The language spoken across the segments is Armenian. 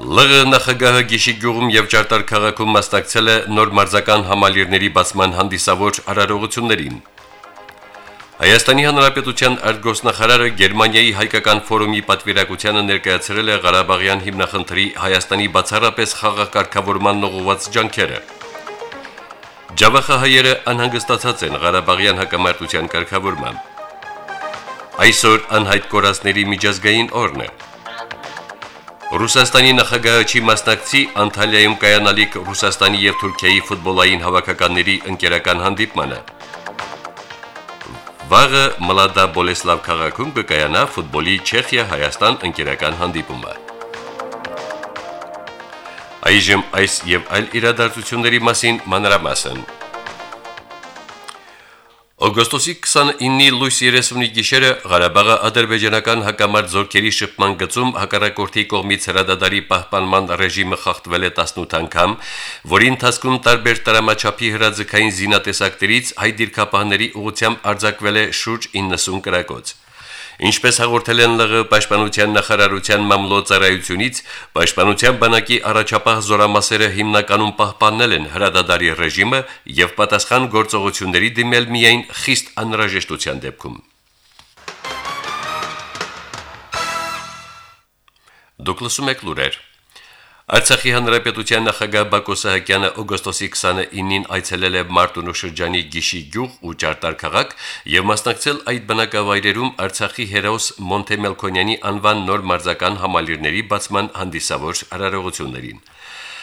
ԼՂ նախագահը Գիշի գյուղում եւ Ճարտար քաղաքում մասնակցել է նոր մարզական համալիրների բացման հանդիսավոր արարողություններին։ Հայաստանի Հանրապետության արտգործնախարարը Գերմանիայի հայկական ֆորումի պատվիրակությանը ներկայացրել է Ղարաբաղյան հիմնախնդրի Հայաստանի բացառապես խաղակարգավորման նողոված ջանքերը։ Ջավախահայերը անհանգստացած են Ղարաբաղյան հակամարտության կարգավորմամբ։ Այսօր անհայտ կորածների միջազգային օրն է։ Ռուսաստանի նախագահը չի մասնակցի Անտալիայում կայանալիք Ռուսաստանի եւ Թուրքիայի ֆուտբոլային հավաքականների ընկերական հանդիպմանը։ Վաղը Մլադա Բոլեսլավ քաղաքում կկայանա ֆուտբոլի Չեխիա-Հայաստան ընկերական հանդիպումը։ Այժմ այս եւ այլ իրադարձությունների մասին մանրամասն։ Օգոստոսի 29-ի լույս 30-ի գիշերը Ղարաբաղը ադրբեջանական հակամարտ զորքերի շփման գծում հակառակորդի կողմից հրադադարի պահպանման ռեժիմը խախտվել է 18 անգամ, որի ընթացքում տարբեր տրամաչափի հրաձգային զինատեսակներից հայ դիրքապահների ուղությամբ արձակվել է շուրջ 90 կրակոց։ Ինչպես հաղորդել են ԼՂ պաշտպանության նախարարության մամլոյցարայությունից, պաշտպանության բանակի առաջապահ զորամասերը հիմնականում պահպանել են հրադադարի ռեժիմը եւ պատասխան գործողությունների դիմել միայն խիստ անհրաժեշտության դեպքում։ Դուք լսում եք լուրեր։ Արցախի հանրապետության նախագահ Բակո Սահակյանը օգոստոսի 29-ին այցելել է Մարտունու շրջանի Գիշի գյուղ ու Ճարտար քաղաք եւ մասնակցել այդ բնակավայրերում Արցախի հերոս Մոնտեմելքոնյանի անվան նոր մարզական համալիրների բացման հանդիսավոր արարողություններին։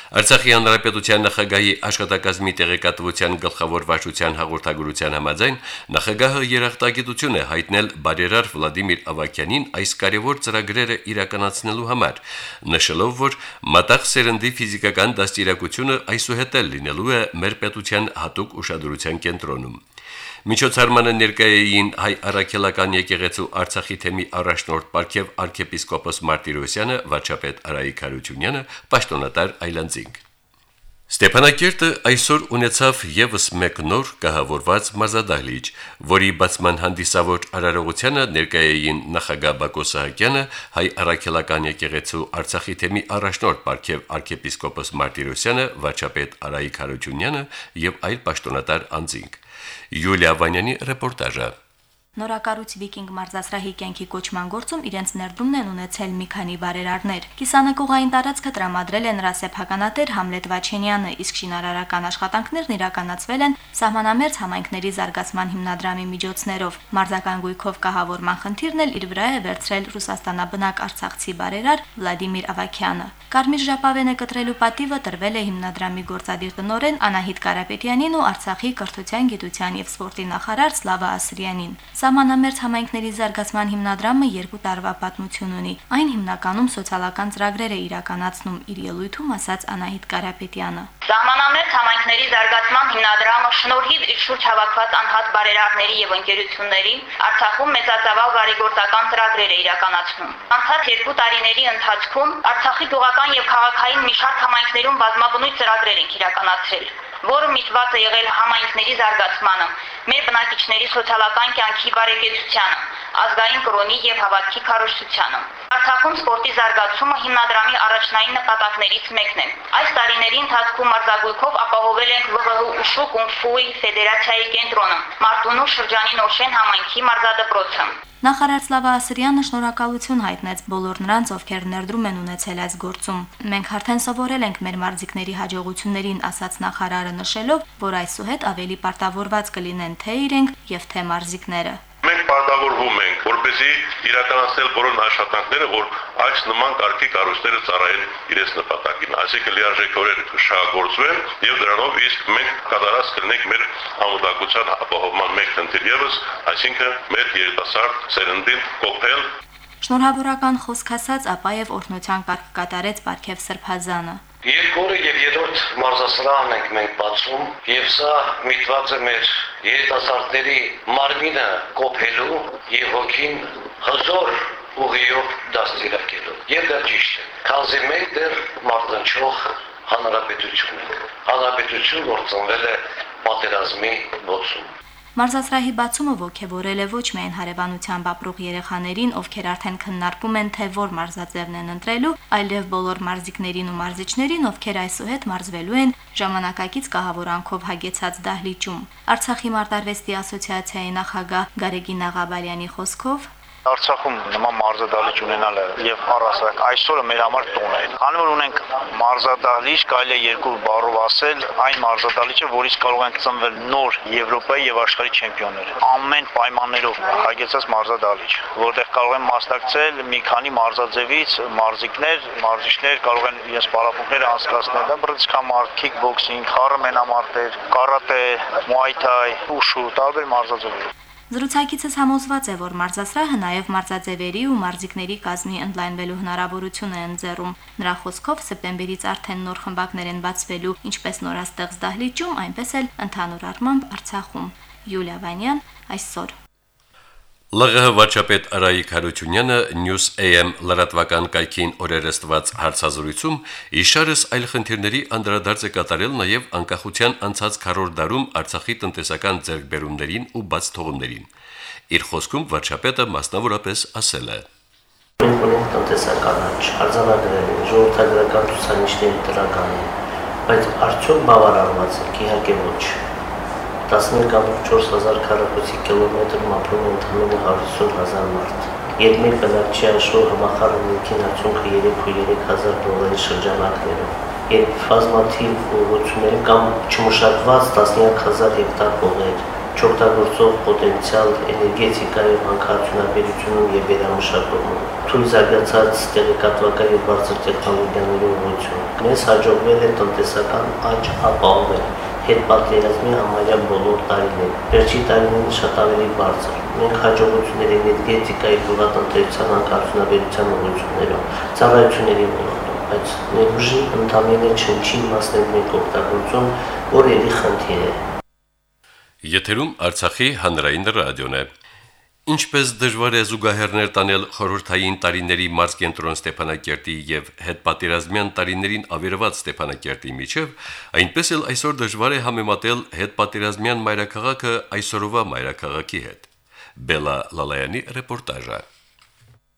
Արցախի հանրապետության նախագահի աշխատակազմի տեղեկատվության գլխավոր վարչության հաղորդագրության համաձայն նախագահը երախտագիտություն է հայտնել բարերար Վլադիմիր Ավակյանին այս կարևոր ծրագրերը իրականացնելու համար, նշելով, որ մտաղ սերնդի ֆիզիկական դաստիարակությունը այսուհետել լինելու է մեր պետության հատուկ ուշադրության կենտրոնում։ Միջոցառմանը ներկայային հայ առաքելական եկեղեցու Արցախի թեմի առաջնորդ Պարքև arczepiskopos Մարտիրոսյանը, վարչապետ Արայիկ Հարությունյանը, պաշտոնատար Այլանդզինգ։ Ստեփանակերտը այսօր ունեցավ եւս մեկ նոր կահավորված մարզադահլիճ, որի բացման հանդիսավոր արարողությանը ներկայային նախագահ Բակո Սահակյանը, հայ առաքելական եկեղեցու Արցախի թեմի առաջնորդ Պարքև arczepiskopos Մարտիրոսյանը, վարչապետ Արայիկ Հարությունյանը եւ այլ պաշտոնատար անձինք։ Յուլիա Վանյանի ռեպորտաժը։ Նորակառույց Վիկինգ մարզասրահի կյանքի կոչման գործում իրենց ներդրումն են ունեցել մի քանի բարերարներ։ Կիսանակողային տարածքը տրամադրել է նրա սեփականատեր Համլետ Վաչենյանը, իսկ շինարարական աշխատանքներն իրականացվել են սահմանամերձ համայնքների զարգացման հիմնադրամի միջոցներով։ Մարզական գույքով կահավորման խնդիրն էլ իր վրա է վերցրել Ռուսաստանաբնակ Արցախցի բարերար Վլադիմիր Ավակյանը։ Կարմիր ժապավենը կտրելու պատիվը տրվել է հիմնադրամի գործադիր տնօրեն Անահիտ Կարապետյանին ու Արցախի կրթության, գիտության եւ սպորտի նախարար Սլավա Ասրյանին։ Սահմանամերձ համայնքների զարգացման հիմնադրամը երկու տարվա պատմություն ունի։ Այն հիմնականում սոցիալական ծրագրեր է իրականացնում իր ելույթում ասաց Անահիտ Կարապետյանը։ Սահմանամերձ համայնքների զարգացման հիմնադրամը շնորհիվ իր շուրջ հավաքված անհատ բարերարների եւ ընկերությունների Արցախում մեծածավալ բարեգործական ծրագրեր է իրականացնում։ Անցած երկու տարիների ընթացքում Արցախի գյուղական եւ քաղաքային մի շարք համայնքներում բազմաբնույթ ծրագրեր են իրականացրել որը միտված է եղել համայնքների զարգացմանը, մեր բնակիչների սոցիալական կյանքի բարեկեցությանը, ազգային կրոնի եւ հավատքի քարոշչությանը։ Արցախում սպորտի զարգացումը հիմնադրամի առաջնային նպատակներից մեկն է։ Այս տարիների ընթացքում արձակույքով ապահովել ենք ՎՂՀ ուշու կունգֆուի ֆեդերացիայի կենտրոնը, Մարտունու շրջանի Նոշեն համայնքի մարզադպրոցը։ Նախարար Սլավա Ասրյանը շնորհակալություն հայտնեց բոլոր նրանց, ովքեր ներդրում են ունեցել այս գործում։ Մենք արդեն սովորել ենք մեր մարզիկների հաջողություններին, ասաց նախարարը նշելով, որ այսուհետ ավելի պարտավորված կլինեն թե իրենք եւ թե մարզիկները մենք պարտավորվում ենք, որպեսզի իրականացնել բոլոր աշխատանքները, որ այս նման կարգի կառույցները ծառայեն իրենց նպատակին, այսինքն լիարժեքորեն կշահագործվեն եւ դրանով իսկ մենք կատարած կլինենք մեր համոդակության ապահովման մեկ խնդիր եւս, այսինքն մեր երիտասարդ սերնդին կոփել Շնորհավորական խոսք ասած, ապա եւ օրհնության կարգ կատարեց Պարքև Սրբազանը։ Երկրորդը եւ երրորդ մարզասրահն ենք մենք բացում եւ սա միտված է մեր երիտասարդների մարմինը կոփելու եւ հոգին հզոր ուղիով դաստիարակելու։ Եվ դա ճիշտ է։ Քանզի մենք դեռ մարտնչող հանրապետություն ենք։ Հանրապետություն, որ ծնվել է պատերազմի ոցում։ Մարզասրահի բացումը ողջևորել է ոչ միայն հարևանությամբ ապրող երեխաներին, ովքեր արդեն քննարկում են, թե որ մարզաձևն են ընտրելու, այլև բոլոր մարզիկներին ու մարզիչներին, ովքեր այսուհետ մարզվելու են ժամանակակից կահավորանքով հագեցած դահլիճում։ Արցախի մարտարվեստի ասոցիացիայի նախագահ Գարեգին Աղաբալյանի խոսքով Արցախում նման մարզադահլիճ ունենալը եւ առասարակ այսօրը մեր համար տոն է։ Քանի որ ունենք մարզադահլիճ, կարելի է երկու բառով ասել, այն մարզադահլիճը, որից կարող են ծնվել նոր Եվրոպայի եւ աշխարհի չեմպիոններ։ Ամեն պայմաններով հագեցած մարզադահլիճ, որտեղ կարող են մասնակցել մի քանի մարզաձևից մարզիկներ, մարզիչներ կարող են իրենց պարապմունքները անցկացնել, դա բրցքամարտ, քիքբոքսինգ, խառը մենամարտեր, կարատե, մուայ թայ, ուշու, տարբեր մարզաձևեր։ Զրուցակիցս համոզված է, որ մարզասրահը նաև մարզաձևերի ու մարզիկների կազմի ընդլայնվելու հնարավորություն է ընձեռում։ Նրա խոսքով սեպտեմբերից արդեն նոր խմբակներ են բացվելու, ինչպես նորաստեղծ դահլիճում, այնպես էլ ընդհանուր առմամբ Արցախում։ Յուլիա Վանյան այսօր ԼՂՀ վարչապետ Արայիկ Հարությունյանը News AM լրատվական կայքին օրերստված հարցազրույցում իշարս այլ խնդիրների անդրադարձ է կատարել նաև անկախության անցած քառորդ դարում Արցախի տնտեսական ձեռքբերումներին ու բաց թողումներին։ Իր խոսքում վարչապետը մասնավորապես ասել է. Մենք ունենք տնտեսական աճ, արձանագրել, ժողովրդագրական ցուցանիշների դրական, բայց արդյոք բավարարված է, իհարկե ոչ 15400 քառակուսի կիլոմետրում ապրում է ընդամենը 150000 մարդ։ Երբ մեր բնակչի աշխուժ համախառն ներքին արդյունքը 3.3000 դոլարի շրջանակներում, երբ բազմաթիվ ուղղություններ կամ չմշակված տասնյակ հազար հեկտար հողեր, չօգտագործող պոտենցիալ էներգետիկայի հանքարդյունաբերությունում եւ վերամշակումում, թույլ զարգացած տեղեկատվական եւ բարձր տեխնոլոգիաների ուղղություն։ Մեզ հաջողվել է տնտեսական աճ ապահովել հետ պատերազմի համարյա բոլոր տարիներ։ Վերջին տարիներին շատ ավելի բարձր։ Մենք հաջողություններ էներգետիկայի գյուղատնտեսության անկարգությունաբերության ուղղություններով, ծառայությունների ոլորտում, բայց ներուժի ընդամենը չնչի մասն ենք մենք օգտագործում, որ ելի խնդիր է։ Եթերում Արցախի հանրային ռադիոն է։ Ինչպես դժվար է զուգահեռներ տանել խորհրդային տարիների մարզկենտրոն Ստեփանակերտի եւ հետպատերազմյան տարիներին ավերված Ստեփանակերտի միջև, այնպես էլ այսօր դժվար է համեմատել հետպատերազմյան մայրաքաղաքը այսօրվա մայրաքաղաքի հետ։ Բելա Լալայանի ռեպորտաժը։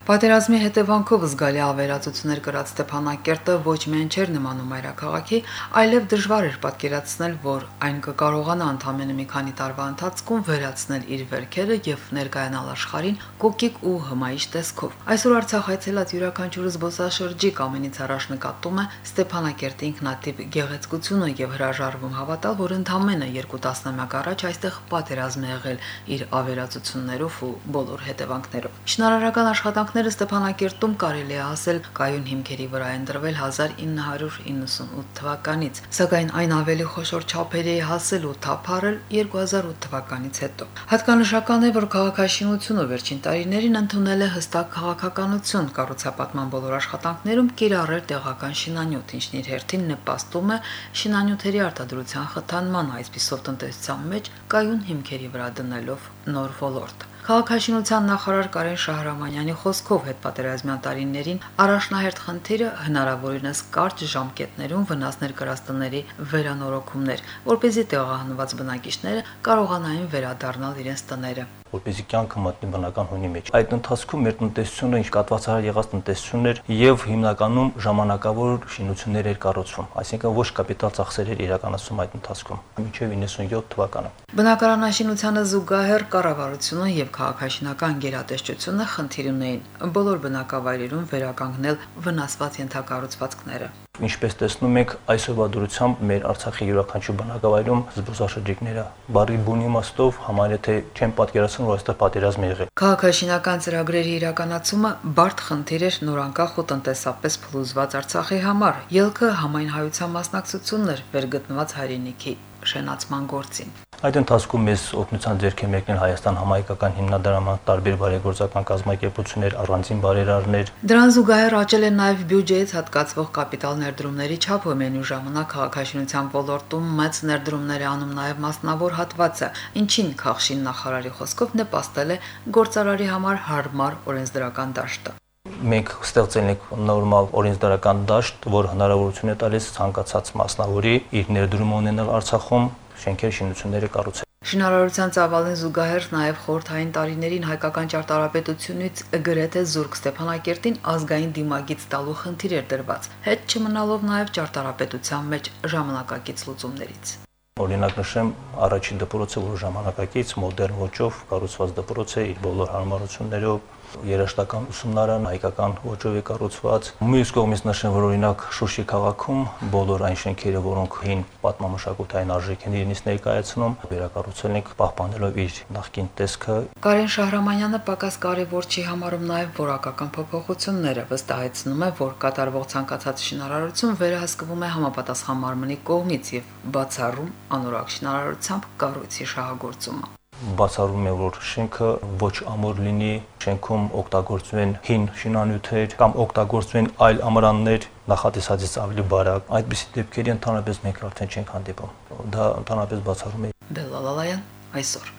Պատերազմի հետևանքով զգալի ավերածություններ կրած Ստեփանակերտը ոչ միայն չէր նմանում մայրաքաղաքի, այլև դժվար էր պատկերացնել, որ այն կկարողանա ընդամենը մի քանի տարվա ընթացքում վերացնել իր վերքերը եւ ներկայանալ աշխարհին կոկիկ ու հմայիչ տեսքով։ Այսօր Արցախ այցելած յուրաքանչյուր զբոսաշրջիկ ամենից առաջ նկատում է Ստեփանակերտի ինքնատիպ գեղեցկությունը եւ հրաժարվում հավատալ, որ ընդամենը երկու տասնամյակ առաջ այստեղ պատերազմ է եղել իր ավերածություններով ու բոլոր հետևանքներով։ Շինարարական աշխատանք Աշխատանքները Ստեփանակերտում կարելի է ասել կայուն հիմքերի վրա են դրվել 1998 թվականից, սակայն այն ավելի խոշոր չափերի է հասել ու թափառել 2008 թվականից հետո։ Հատկանշական է, որ քաղաքաշինությունը վերջին տարիներին ընդունել է հստակ քաղաքականություն, կառուցապատման բոլոր աշխատանքներում կիրառել տեղական շինանյութ, ինչն իր հերթին նպաստում է շինանյութերի արտադրության խթանման, այսպիսով տնտեսության մեջ կայուն հիմքերի վրա դնելով նոր ոլորտ։ Քաղաքաշինության նախարար Կարեն Շահրամանյանի խոսքով հետպատերազմյան տարիներին առաջնահերթ խնդիրը հնարավորինս կարճ ժամկետներում վնասներ կրած տների վերանորոգումներ, որպեսզի տեղահանված բնակիչները կարողանային վերադառնալ իրենց տները որպեսզի կյանքը մտնի բնական հունի մեջ։ Այդ ընթացքում մեր տնտեսությունը ինչ կատվածահար եղած տնտեսությունն էր եւ հիմնականում ժամանակավոր շինություններ էր կառուցվում, այսինքն ոչ կապիտալ ծախսեր էր իրականացում այդ ընթացքում մինչեւ 97 թվականը։ Բնակարանաշինությանը զուգահեռ կառավարությունը եւ քաղաքաշինական գերատեսչությունը խնդիր ունեին բոլոր բնակավայրերում վերականգնել վնասված ենթակառուցվածքները։ Ինչպես տեսնում եք, այսօրվա դրությամբ մեր Արցախի յուրաքանչյուր բնակավայրում զբոսաշրջիկները բարի բուն իմաստով համարյա թե չեն պատկերացնում, որ այստեղ պատերազմ եղել։ Քաղաքաշինական ծրագրերի իրականացումը բարդ խնդիր էր նորանկախ ու տնտեսապես փլուզված Արցախի համար։ Ելքը համայն հայության մասնակցությունն էր վերգտնված հայրենիքի շենացման գործին։ Այդ ընթացքում մեզ օգնության ձեռք է մեկնել Հայաստան համայնքական հիմնադրամը, տարբեր բարեգործական կազմակերպություններ, առանձին բարերարներ։ Դրան զուգահեռ աճել է նաև բյուջեից հատկացվող կապիտալ ներդրումների չափը մենու ժամանակ քաղաքաշինության ոլորտում մեծ ներդրումներ է անում նաև մասնավոր հատվածը, ինչին Խախշին նախարարի խոսքով նպաստել է գործարարի համար հարմար օրենսդրական դաշտը մենք ստեղծել ենք նորմալ օրենսդրական դաշտ, որ հնարավորություն է տալիս ցանկացած մասնավորի իր ներդրումը ունենալ Արցախում շենքեր շինությունները կառուցել։ Շինարարության ծավալին զուգահեռ նաև խորթային տարիներին հայկական ճարտարապետությունից գրեթե Զուրկ Ստեփանակերտին ազգային դիմագից տալու խնդիր էր դրված, հետ չմնալով նաև ճարտարապետության մեջ ժամանակակից լուծումներից։ Օրինակ նշեմ, առաջին դպրոցը, որ ժամանակակից մոդեռն ոճով կառուցված դպրոց է իր բոլոր հարմարություններով, երաշտական ուսումնարան հայկական ոճով է կառուցված։ Մյուս կողմից նշեմ, որ օրինակ Շուշի քաղաքում բոլոր այն շենքերը, որոնք հին պատմամշակութային արժեք են իրենից ներկայացնում, վերակառուցել ենք պահպանելով իր նախկին տեսքը։ Կարեն Շահրամանյանը պակաս կարևոր չի համարում նաև որակական փոփոխությունները, վստահեցնում է, որ կատարվող ցանկացած շինարարություն վերահսկվում է համապատասխան մարմնի կողմից եւ բացառում անորակ շինարարությամբ կառույցի շահագործումը բացառում է, որ շենքը ոչ ամոր լինի, շենքում օգտագործվում են հին շինանյութեր կամ օգտագործվում են այլ ամրաններ նախատեսածից ավելի բարակ։ Այդպիսի դեպքերի ընդհանրապես մենք արդեն չենք հանդիպում։ Դա ընդհանրապես բացառում է Բելալալայան այսօր։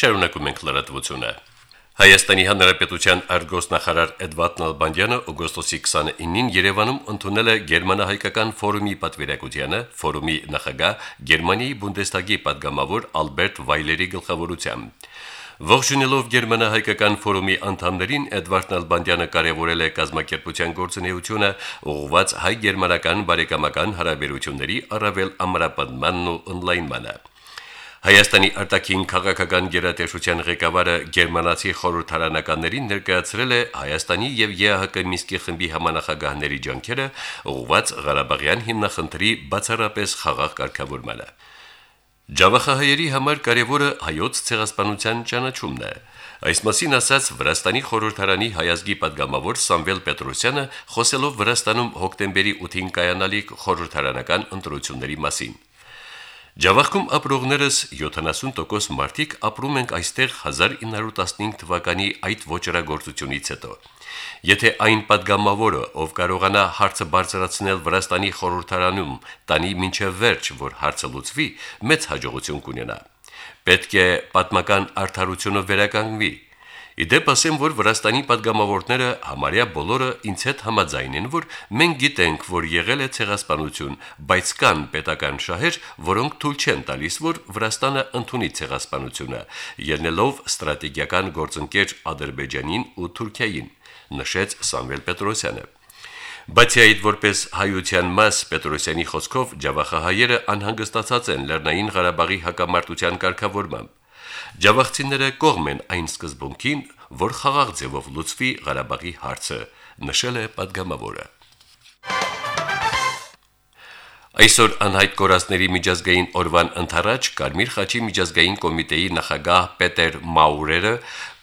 Շարունակում ենք լրատվությունը։ Հայաստանի Հանրապետության արտգործնախարար Էդվարդ Նալբանդյանը օգոստոսի 29-ին Երևանում ընդունել է Գերմանա-հայկական ֆորումի պատվիրակությանը, ֆորումի նախագահ Գերմանիայի Բունդեսթագի падգամավոր Ալբերտ Վայլերի գլխավորությամբ։ Ողջունելով Գերմանա-հայկական ֆորումի անդամներին Էդվարդ Նալբանդյանը կարևորել է կազմակերպության գործունեությունը ուղղված հայ-գերմանական բարեկամական հարաբերությունների առավել ամրապնդմանն ու օնլայնմանը։ Հայաստանի արտաքին քաղաքական գերատեսչության ղեկավարը Գերմանացի խորհրդարանականներին ներկայացրել է Հայաստանի եւ ԵԱՀԿ Միսկի խմբի համանախագահների ջանքերը ուղղված Ղարաբաղյան հիմնախնդրի բացառապես խաղաղ կարգավորմանը։ Ջավախահայերի համար կարևորը հայոց ցեղասպանության ճանաչումն է։ Այս մասին ասաց Վրաստանի խորհրդարանի հայազգի падգամավոր Սամվել Պետրոսյանը, խոսելով Վրաստանում հոկտեմբերի 8-ին կայանալիք խորհրդարանական ընտրությունների մասին։ Ջավախքում ապրողներս 70% մարդիկ ապրում ենք այստեղ 1915 թվականի այդ ոչրագործությունից հետո։ Եթե այն падգամավորը, ով կարողանա հարցը բարձրացնել Վրաստանի խորհրդարանում, տանի մինչև վերջ, որ հարցը լուծվի, մեծ հաջողություն կունենա։ Պետք է պատմական արդարությունը վերականգնվի, Իդեպ ասեմ, որ Վրաստանի падգամավորները համարյա բոլորը ինձ հետ համաձայն են, որ մենք գիտենք, որ եղել է ցեղասպանություն, բայց կան պետական շահեր, որոնք թույլ չեն տալիս, որ Վրաստանը ընդունի ցեղասպանությունը, ելնելով ստրատեգիական գործընկեր Ադրբեջանին ու Թուրքիային, նշեց Սամվել Պետրոսյանը։ Բացի այդ, որպես հայության մաս Պետրոսյանի խոսքով Ջավախահայերը անհանգստացած են Լեռնային Ղարաբաղի հակամարտության կարգավորմամբ։ Ջավախցիները կողմ են այն սկզբունքին, որ խաղաղ ձևով լուծվի Ղարաբաղի հարցը, նշել է падգամավորը։ Այսօր անհայտ կորածների միջազգային օրվան ընթരാճ Կարմիր խաչի միջազգային կոմիտեի նախագահ Պետեր Մաուրերը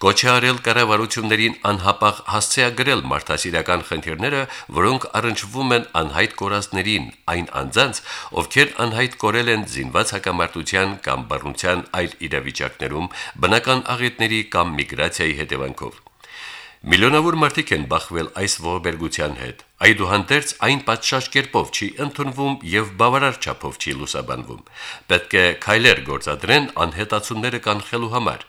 կոչ արել կառավարություններին անհապաղ հասցեագրել մարդասիրական խնդիրները, որոնք առնչվում են անհայտ կորածներին, այն անձանց, ովքեր անհայտ կորել են զինված հակամարտության կամ բռնության այլ իրավիճակներում, բնական աղետների կամ միգրացիայի հետևանքով։ Միլիոնավոր մարդիկ են բախվել այս ողբերգության հետ։ Այդուհանդերձ այն պատշաճ կերպով չի ընդունվում եւ բավարար չափով չի լուսաբանվում։ Պետք է քայլեր գործադրեն անհետացումները կանխելու համար։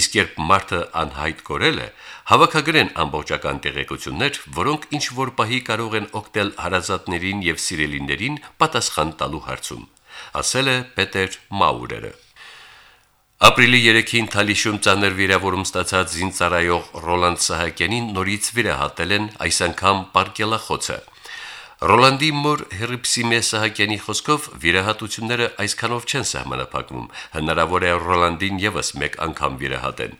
Իսկ երբ մարդը անհայտ կորել է, հավաքագրեն ամբողջական տեղեկություններ, որոնք ինչ որ պահի կարող են օգնել հարազատներին եւ սիրելիներին պատասխան տալու հարցում, ասել է Պետեր Մաուրերը։ Ապրիլի 3-ին Թալիշում ցաներ վիրավորում ստացած զինծառայող Ռոլանդ Սահակյանին նորից վիրահատել են այս անգամ Պարկելախոցը։ Ռոլանդի մոր Հերիպսիմե Սահակյանի խոսքով վիրահատությունները այսքանով չեն սահմանափակվում։ Հնարավոր է Ռոլանդին եւս մեկ անգամ վիրահատեն։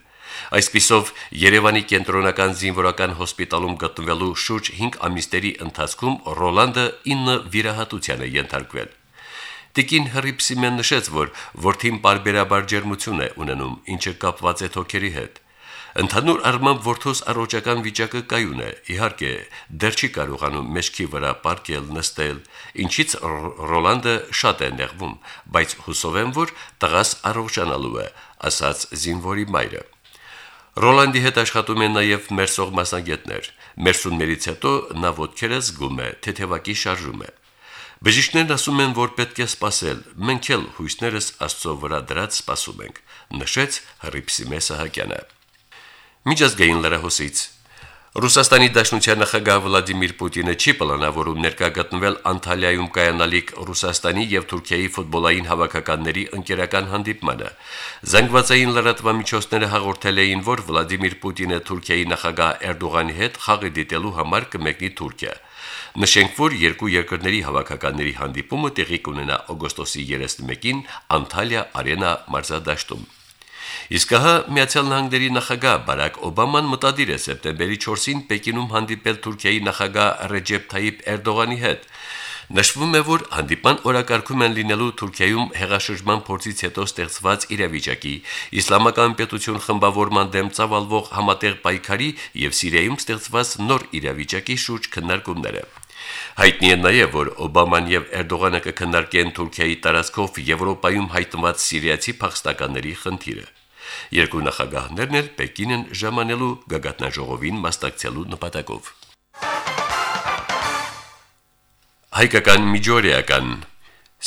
Այսպիսով Երևանի կենտրոնական զինվորական հոսպիտալում գտնվելու շուրջ 5 ամիսների ընթացքում Ռոլանդը 9 վիրահատության է ենթարկվել։ Տիկին Հռիփսիմյան նշեց, որ որդին բարբերաբար ջերմություն է ունենում, ինչը կապված է թոքերի հետ։ Ընդհանուր առմամբ որդուս առողջական վիճակը կայուն է, իհարկե, դեռ չի կարողանում մեջքի վրա պարկել, նստել, ինչից Ռոլանդը շատ է նեղվում, բայց հուսով եմ, որ տղաս առողջանալու է, ասաց զինվորի մայրը։ Ռոլանդի հետ աշխատում են նաև մերսող մասնագետներ։ Մերսուններից հետո նա ոդքերը զգում է, թեթևակի շարժում է։ Բժիշկներն ասում են, որ պետք է սпасել։ Մենք էլ հույսներս Աստծո վրա դրած սпасում ենք, նշեց Հռիփսիմե Սահակյանը։ Միջազգային լրահոսից. Ռուսաստանի Դաշնության նախագահ Վլադիմիր Պուտինը չի պլանավորում ներկա գտնվել Անտալիայում կայանալիք Ռուսաստանի եւ Թուրքիայի ֆուտբոլային հավաքականների ընկերական հանդիպմանը։ Զանգվածային լրատվամիջոցները հաղորդել էին, որ Վլադիմիր Պուտինը Թուրքիայի նախագահ Էրդողանի հետ խաղի դիտելու համար կմեկնի Թուրքիա։ Նշենք, որ երկու երկրների հավաքականների հանդիպումը տեղի կունենա օգոստոսի 31-ին Անտալիա Արենա մարզադաշտում։ Իսկ հա Միացյալ Նահանգների նախագահ Բարակ Օբաման մտադիր է սեպտեմբերի 4-ին Պեկինում հանդիպել Թուրքիայի նախագահ Ռեջեփ Թայիփ Էրդողանի հետ։ Նշվում է, որ հանդիպան օրակարգում են լինելու Թուրքիայում հեղաշրջման փորձից հետո ստեղծված իրավիճակի, իսլամական պետություն խմբավորման դեմ ծավալվող համատեղ պայքարի եւ Սիրիայում ստեղծված նոր իրավիճակի շուրջ քննարկումները։ Հայտնի է նաև, որ Օբաման եւ Էրդողանը կքննարկեն Թուրքիայի տարածքով Եվրոպայում հայտնված սիրիացի փախստականների խնդիրը։ Երկու նախագահներն էլ Պեկին են ժամանելու գագաթնաժողովին մասնակցելու նպատակով։ Հայկական միջօրեական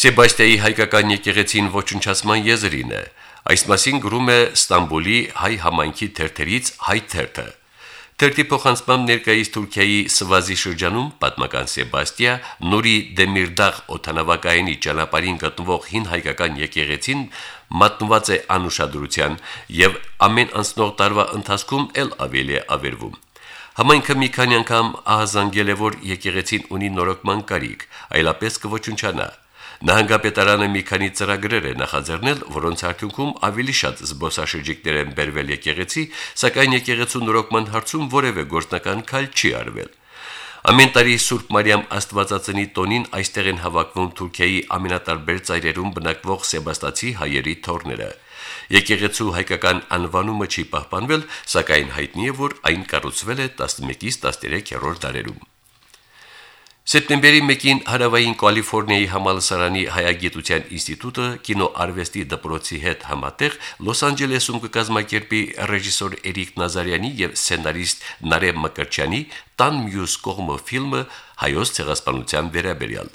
Սեբաստիայի հայկական եկեղեցին ոչնչացման եզրին է։ Այս մասին գրում է Ստամբուլի հայ համայնքի թերթերից հայ թերթը։ Թերթի փոխանցմամբ ներկայիս Թուրքիայի Սվազի շրջանում պատմական Սեբաստիա Նուրի Դեմիրդաղ օթանավակայանի ճանապարհին գտնվող հին հայկական եկեղեցին մատնված է անուշադրության եւ ամեն անցնող տարվա ընթացքում ել ավելի է ավերվում։ Համայնքը մի քանի անգամ ահազանգել է, որ եկեղեցին ունի նորոգման կարիք, այլապես կոչունչանա։ Նահանգապետարանը մի քանի ծրագրեր է նախաձեռնել, որոնց արդյունքում ավելի շատ զբոսաշրջիկներ են բերվել եկեղեցի, սակայն եկեղեցու նորոգման հարցում որևէ գործնական քայլ չի արվել։ Ամեն տարի Սուրբ Մարիամ Աստվածածնի տոնին այստեղ են հավաքվում Թուրքիայի ամենատարբեր ծայրերում բնակվող սեբաստացի հայերի թորները։ Եկեղեցու հայկական անվանումը չի պահպանվել, սակայն հայտնի է, որ այն կառուցվել է 11-ից 13-րդ դարերում։ Սեպտեմբերի 1-ին Հարավային Կալիֆոռնիայի համալսարանի Հայագիտության ինստիտուտը կինոարվեստի դպրոցի հետ համատեղ Լոս Անջելեսում կկազմակերպի ռեժիսոր Էրիկ Նազարյանի եւ սցենարիստ Նարեկ Մկրչյանի «Տան մյուս կողմը» ֆիլմը հայոց ցեղասպանության վերաբերյալ։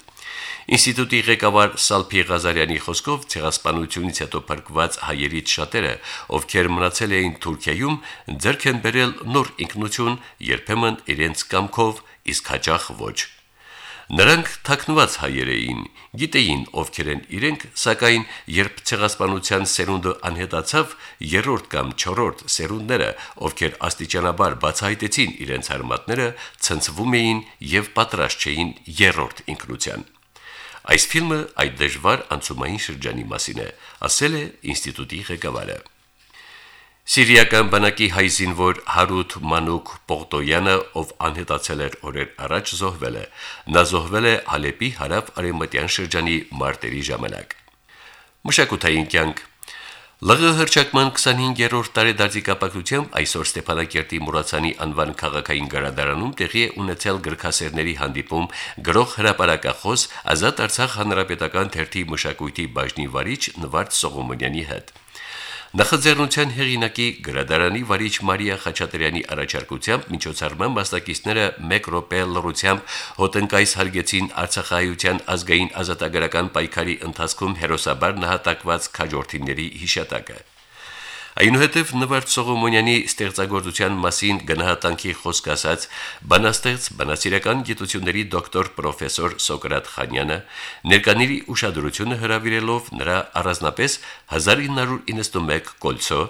Ինստիտուտի ղեկավար Սալփի Ղազարյանի խոսքով ցեղասպանությունից հետո փրկված հայերից շատերը, ովքեր մնացել էին Թուրքիայում, ձեռք են բերել նոր ինքնություն, երբեմն իրենց կամքով, իսկ հաճախ ոչ։ Նրանք թաքնված հայեր էին, գիտեին ովքեր են իրենք, սակայն երբ ցեղասպանության սերունդը անհետացավ, երրորդ կամ չորրորդ սերունդները, ովքեր աստիճանաբար բացահայտեցին իրենց հարմատները, ցնցվում էին եւ պատրաստ չէին երրորդ ինքնության։ Այս ֆիլմը այդ դժվար անցումային շրջանի մասին է, ասել է ինստիտուտի ղեկավարը։ Սիրիական բանակի հայ զինվոր Հարութ Մանուկ Պողտոյանը, ով անհետացել էր օրեր առաջ, զոհվել է։ Նա զոհվել է Ալեպի հարավ արևմտյան շրջանի մարտերի ժամանակ։ Մշակութային կյանք ԼՂ հրճակման 25-րդ տարեդարձի կապակցությամբ այսօր Ստեփանակերտի Մուրացանի անվան քաղաքային գրադարանում տեղի է ունեցել գրքասերների հանդիպում գրող հրապարակախոս Ազատ Արցախ հանրապետական թերթի մշակույթի բաժնի վարիչ Նվարդ Սողոմոնյանի հետ։ Նախաձեռնության հեղինակի գրադարանի վարիչ Մարիա Խաչատրյանի առաջարկությամբ միջոցառման մասնակիցները 1 րոպե լրությամբ հոտնկայս հարգեցին Արցախայության ազգային ազատագրական պայքարի ընթացքում հերոսաբար նահատակված քաջորդիների հիշատակը։ Այնուհետև Նվարդ Սողոմոնյանի ստեղծագործության մասին գնահատանքի խոսք ասած բանաստեղծ բանասիրական գիտությունների դոկտոր պրոֆեսոր Սոկրատ Խանյանը ներկաների ուշադրությունը հրավիրելով նրա առանձնապես 1991 կոլցո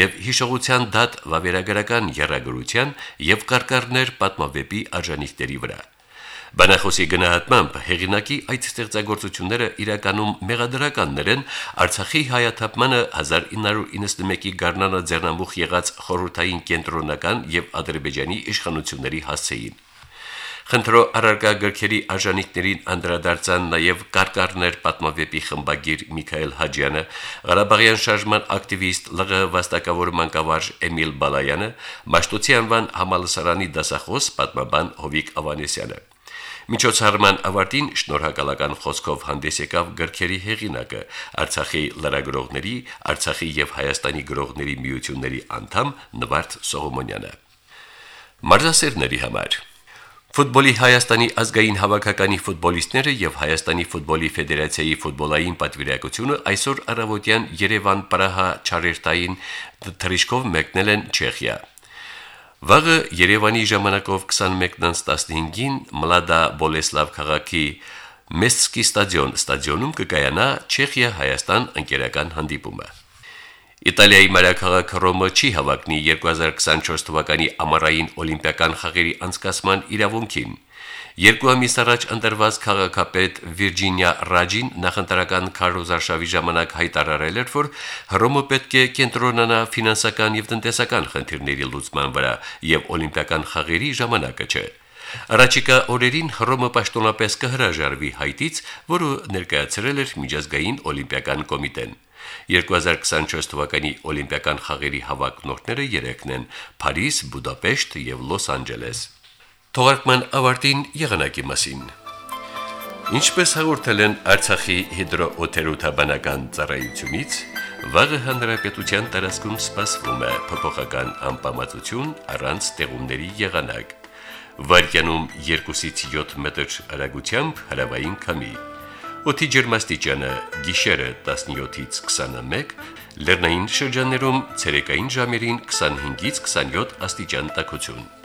եւ հիշողության դատ վավերագրական երագրության եւ կարկառներ պատմավեպի արժանինքների վրա Բանախոսի գնահատմամբ հեղինակի այդ ստեղծագործությունները իրականում մեղադրականներ են Արցախի հայաթափմանը 1991-ի գարնանը ձեռնամուխ եղած խորհրդային կենտրոնական եւ Ադրբեջանի իշխանությունների հասցեին։ Խնդրո առարգա գրքերի արժանինքներին անդրադարձան նաև կարկառներ պատմավեպի խմբագիր Միքայել Հաջյանը, Ղարաբաղյան շարժման ակտիվիստ ԼՂ վաստակավոր մանկավարժ Էմիլ Բալայանը, Մաշտոցի անվան համալսարանի դասախոս պատմաբան Հովիկ Ավանեսյանը։ Միջոցառման ավարտին շնորհակալական խոսքով հանդես եկավ գրքերի հեղինակը Արցախի լրագրողների, Արցախի եւ Հայաստանի գրողների միությունների անդամ Նվարդ Սողոմոնյանը։ Մարզասերների համար. Ֆուտբոլի Հայաստանի ազգային հավաքականի ֆուտբոլիստները եւ Հայաստանի ֆուտբոլի ֆեդերացիայի ֆուտբոլային պատվիրակությունը այսօր առավոտյան Երևան-Պրահա չարերտային թրիշկով մեկնել են Չեխիա։ Վաղը Երևանի ժամանակով 21:15-ին Մլադա Բոլեսլավ քաղաքի Մեսկի ստադիոն ստադիոնում կկայանա Չեխիա-Հայաստան ընկերական հանդիպումը։ Իտալիայի մայրաքաղաք Ռոմը չի հավակնի 2024 թվականի ամառային օլիմպիական խաղերի անցկացման իրավունքին։ Երկու ամիս առաջ ընտրված քաղաքապետ Վիրջինիա Ռաջին նախընտրական քարոզարշավի ժամանակ հայտարարել էր, որ Հռոմը պետք է կենտրոնանա ֆինանսական եւ տնտեսական խնդիրների լուծման վրա եւ օլիմպիական խաղերի ժամանակը չէ։ Առաջիկա օրերին Հռոմը պաշտոնապես կհրաժարվի հայտից, որը ներկայացրել էր միջազգային օլիմպիական կոմիտեն։ 2024 թվականի օլիմպիական խաղերի հավակնորդները երեքն են՝ Փարիզ, Բուդապեշտ եւ Լոս Անջելես։ Թողարկման ավարտին եղանակի մասին։ Ինչպես հաղորդել են Արցախի հիդրոօթերոթաբանական ծառայությունից, վաղը հանրապետության տարածքում սպասվում է փոփոխական անպամացություն առանց տեղումների եղանակ։ Վարկյանում 2-ից 7 մետր հեռագությամբ հրավային քամի։ Օդի ջերմաստիճանը՝ գիշերը 17-ից 21, լեռնային շրջաններում ցերեկային ժամերին 25-ից 27 աստիճան տաքություն։